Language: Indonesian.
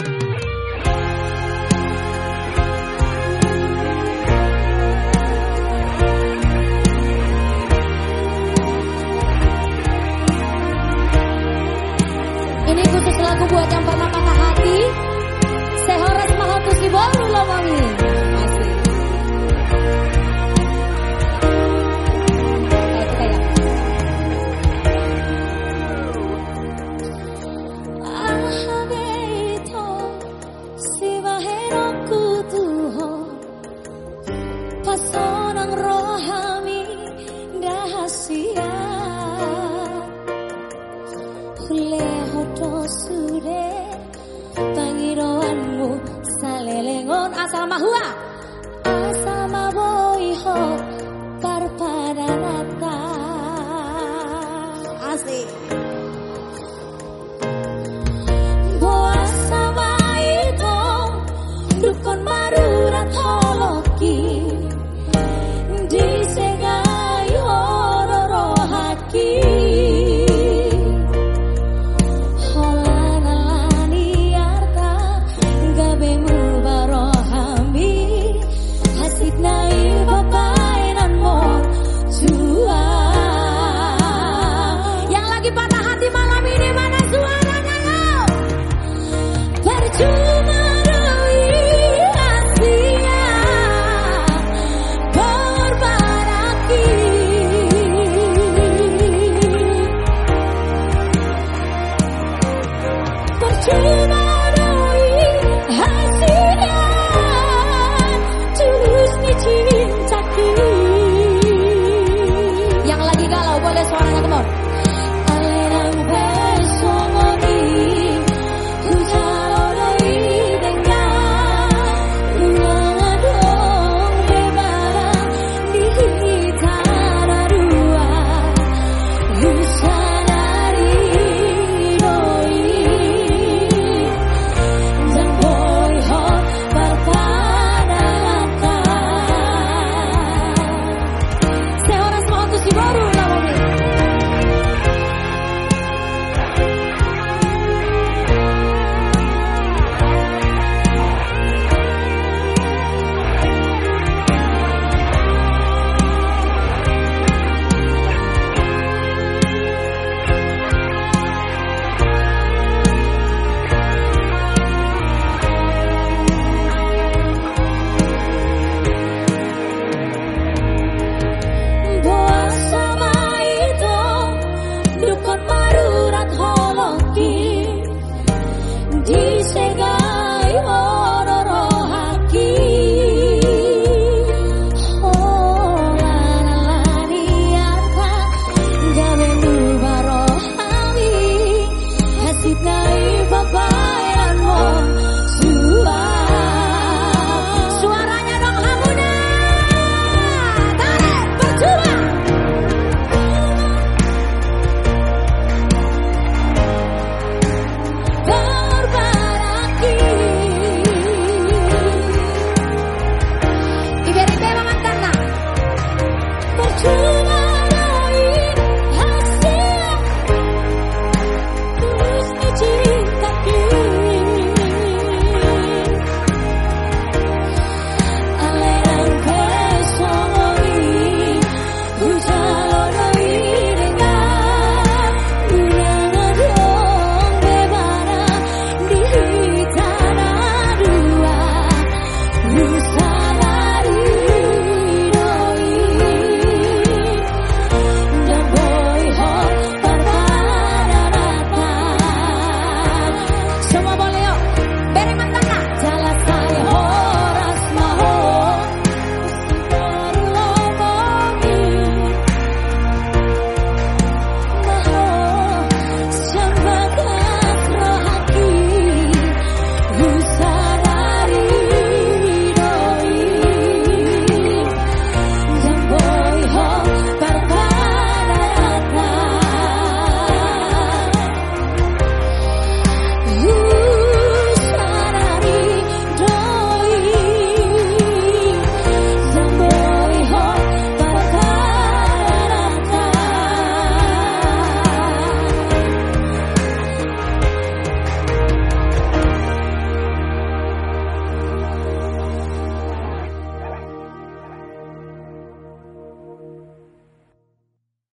Thank you. Asal mahua asal maboi